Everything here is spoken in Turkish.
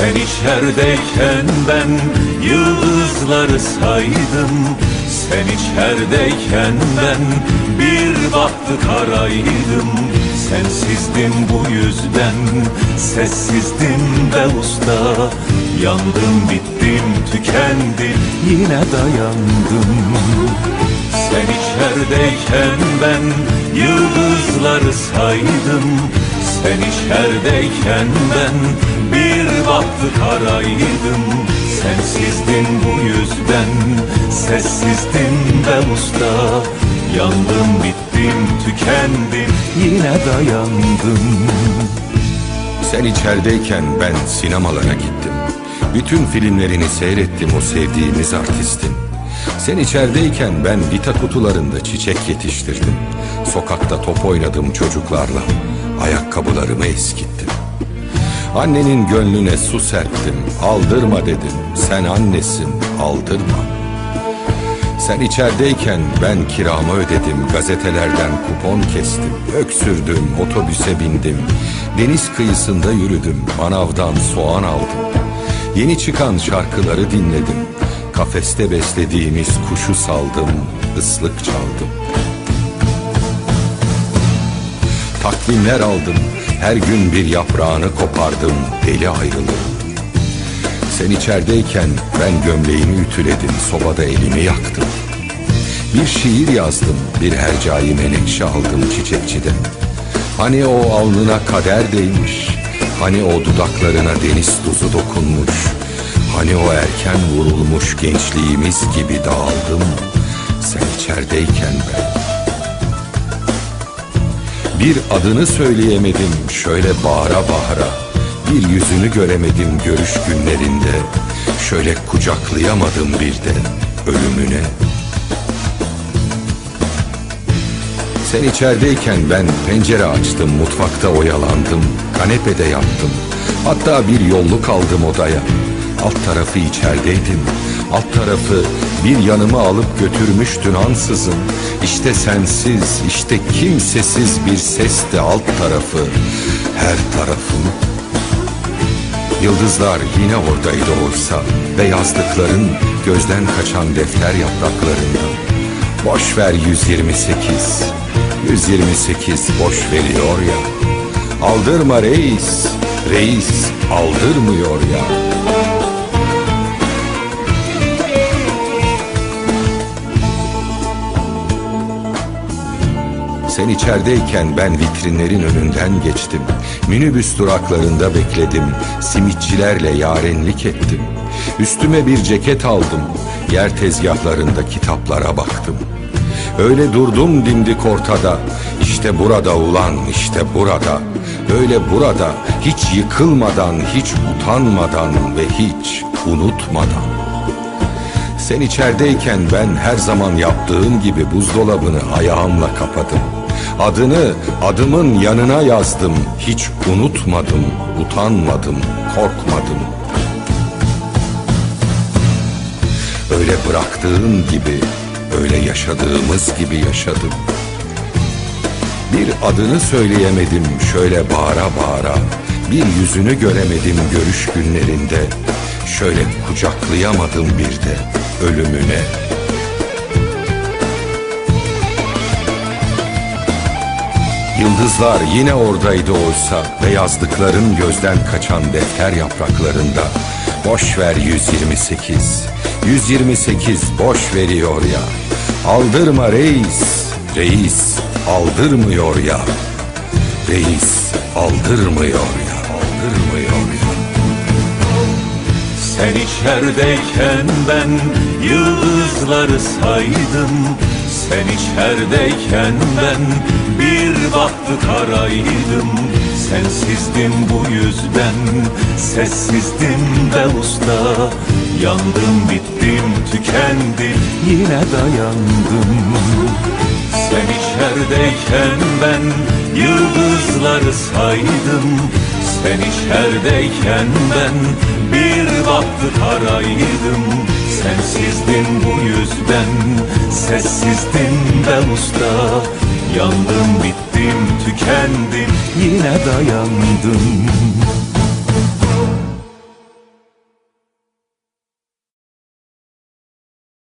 Sen içerideyken ben yıldızları saydım. Sen içerideyken ben bir baktı karaydım. Sensizdim bu yüzden Sessizdim de usta. Yandım bittim tükendim Yine dayandım. Sen içerideyken ben Yıldızları saydım Sen içerideyken ben Bir baktı karaydım Sensizdim bu yüzden Sessizdim de usta Yandım bittim tükendim Yine dayandım Sen içerideyken ben sinemalara gittim. Bütün filmlerini seyrettim o sevdiğimiz artistin. Sen içerideyken ben vita kutularında çiçek yetiştirdim. Sokakta top oynadım çocuklarla. Ayakkabılarımı eskittim. Annenin gönlüne su serptim. Aldırma dedim. Sen annesin, aldırma. Sen içerideyken ben kiramı ödedim, gazetelerden kupon kestim, öksürdüm, otobüse bindim, deniz kıyısında yürüdüm, manavdan soğan aldım. Yeni çıkan şarkıları dinledim, kafeste beslediğimiz kuşu saldım, ıslık çaldım. Takvimler aldım, her gün bir yaprağını kopardım, deli ayrılığım. Sen içerideyken ben gömleğimi ütüledim, sobada elimi yaktım. Bir şiir yazdım, bir hercai menekşe aldım çiçekçiden. Hani o alnına kader değmiş, hani o dudaklarına deniz tuzu dokunmuş, hani o erken vurulmuş gençliğimiz gibi dağıldım, sen içerideyken ben. Bir adını söyleyemedim şöyle bağıra bağıra, bir yüzünü göremedim görüş günlerinde, şöyle kucaklayamadım bir de ölümüne. Sen içerideyken ben pencere açtım, mutfakta oyalandım, kanepede yattım. Hatta bir yolluk aldım odaya. Alt tarafı içerideydim. Alt tarafı bir yanıma alıp götürmüştün ansızın. İşte sensiz, işte kimsesiz bir sesti alt tarafı. Her tarafım. Yıldızlar yine oradaydı oysa ve yazdıkların gözden kaçan defter yapraklarından. Boş ver 128. 128 boş veriyor ya. Aldırma reis, reis aldırmıyor ya. Sen içerideyken ben vitrinlerin önünden geçtim. Minibüs duraklarında bekledim. Simitçilerle yarenlik ettim. Üstüme bir ceket aldım. Yer tezgahlarında kitaplara baktım. Öyle durdum dimdik ortada. İşte burada ulan işte burada. Öyle burada hiç yıkılmadan, hiç utanmadan ve hiç unutmadan. Sen içerideyken ben her zaman yaptığım gibi buzdolabını ayağımla kapadım. Adını adımın yanına yazdım. Hiç unutmadım, utanmadım, korkmadım. Öyle bıraktığın gibi, öyle yaşadığımız gibi yaşadım. Bir adını söyleyemedim şöyle bağıra bağıra. Bir yüzünü göremedim görüş günlerinde. Şöyle kucaklayamadım bir de ölümüne. Yıldızlar yine oradaydı oysa ve yazdıkların gözden kaçan defter yapraklarında. Boş ver 128, 128 boş veriyor ya. Aldırma reis, reis aldırmıyor ya. Reis aldırmıyor ya, aldırmıyor ya. Sen içerideyken ben yıldızları saydım. Sen içerideyken ben bir baktı karaydım. Sensizdim bu yüzden sessizdim de usta. Yandım bittim tükendim yine dayandım. Sen içerideyken ben yıldızları saydım Sen içerideyken ben bir baktı karaydım. Sensizdim bu yüzden Sessizdim ben usta. Yandım bittim tükendim Yine dayandım